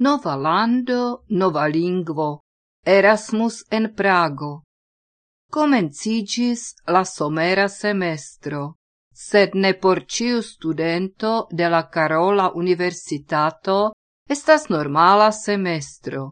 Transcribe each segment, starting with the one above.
Nova lando, nova lingvo, Erasmus en Prago. Comencigis la somera semestro, sed ne por ciu studento de la Carola Universitato estas normala semestro.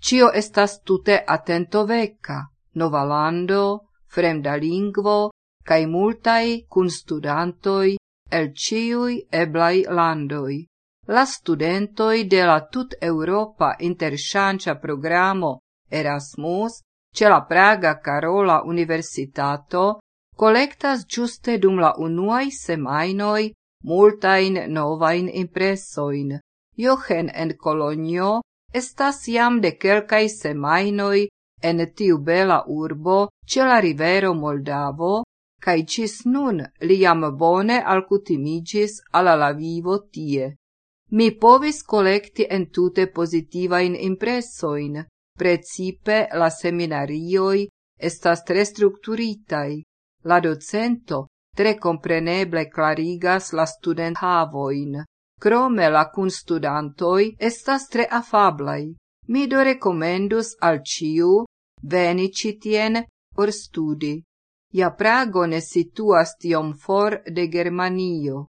Cio estas tute atento veca, nova lando, fremda lingvo, cae multai cun studantoi el ciui eblai landoi la studentoi de la tut Europa interchancia programo Erasmus ce la Praga Carola Universitato collectas giuste dum la unuai semainoi multain novain impressoin. Jochen en Colonio estas jam de quelcai semainoi en tiu bela urbo ce la rivero Moldavo, cae cis nun liam bone alcutimigis ala la vivo tie. Mi povis collecti en tute positivain impressoin. Precipe la seminarioi estas tre structuritai. La docento tre compreneble clarigas la student havoin. Crome la cun studantoi estas tre afablai. Mi do recomendus al ciu veni citien or studi. Ja Prago ne situas tiom for de Germanio.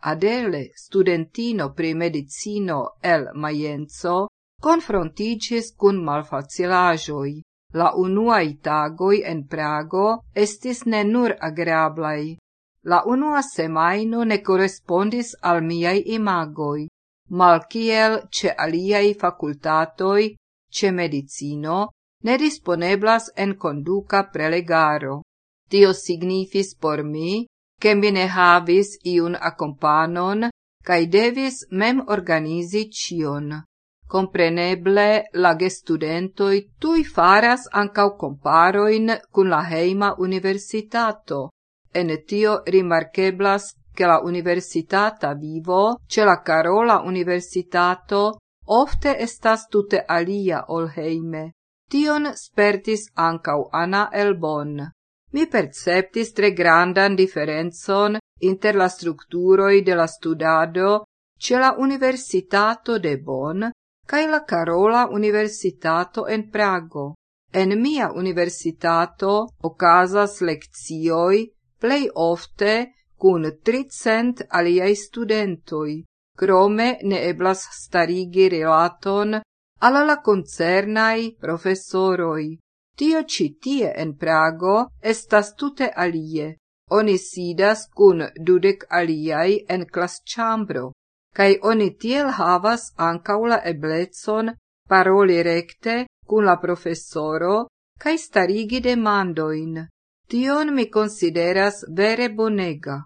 Adele, studentino pri medicino el Maienzo, confronticis cun malfacilajoi. La unuai tagoi en Prago estis ne nur agreablai. La unua semaino ne correspondis al miei imagoi. malkiel ce aliai facultatoi, ce medicino ne disponeblas en conduca prelegaro. Tio signifis por mi che mi ne havis iun accompanon, cae devis mem organizi cion. Compreneble, la gestudentoi tui faras ancau comparoin cun la heima universitato. En tio rimarkeblas che la universitata vivo, ce la Carola universitato, ofte estas tute alia ol heime. Tion spertis ancau Ana Elbon. Mi perceptis tre grandan differenzon inter la structuroi de la studado ce la Universitato de Bonn cae la Carola Universitato en Prago. En mia universitato ocasas leccioi plei ofte cun tricent aliai studentoi, crome ne eblas starigi relaton ala la concernai professoroi. Tio ci tie en Prago estas tute alie. Oni sidas kun dudek aliai en clas chambro, kai oni tiel havas ankaŭ la eblecon paroli recte kun la profesoro kaj starigi demandoin. Tion mi consideras vere bonega.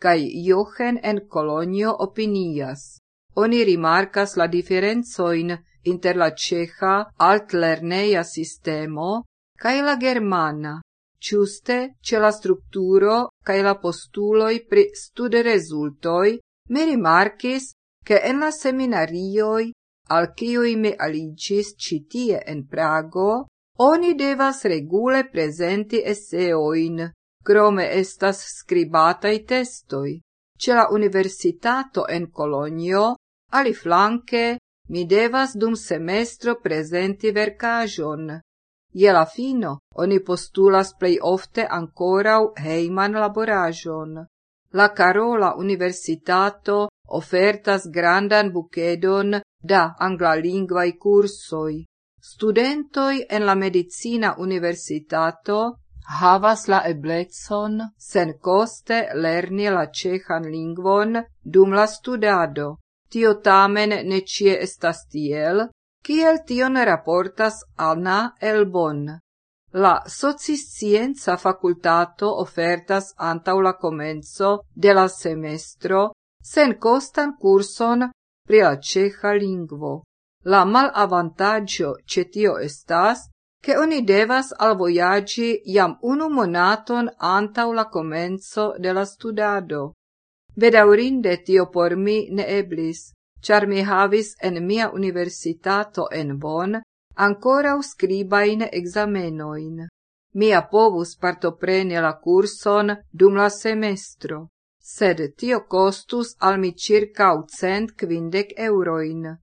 kai Jochen en Kolonio opinias. Oni rimarcas la differenzoin inter la ceja altlerneja sistemo cae la germana, ciuste ce la structuro cae la postuloi pri stude resultoi, mi rimarcis che en la seminarioi al cioi mi alicis citie en Prago, oni devas regule presenti esseoin, crome estas scribatai testoi. Ce la universitato en Colonio, ali flanque, mi devas dum semestro presenti vercajon. Je la fino, oni postulas plei ofte ancorau heiman laborajon. La Carola Universitato ofertas grandan bucedon da anglalingvai cursoi. Studentoi en la Medicina Universitato havas la eblezon sen coste lerni la cehan lingvon dum la studado. Tio tamen ne cie estas tiel, kiel tion raportas Anna Elbon. La sociscienza facultato ofertas antaŭ la comenzo de la semestro sen costan curson pri la ceja lingvo. La malavantaggio ce tio estas, che oni devas alvoyagi jam unu monaton antaŭ la comenzo de la studado. Vedaurinde tio por mi ne eblis, char mi havis en mia universitato en Bonn ancora scribain examenoin. Mia povus partopreni la curson dum la semestro, sed tio costus al mi circa cent quindec euroin.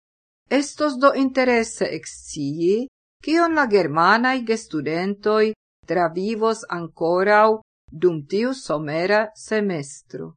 Estos do interesse excii, cion la germanai gestudentoi travivos ancorau dum tiu somera semestro.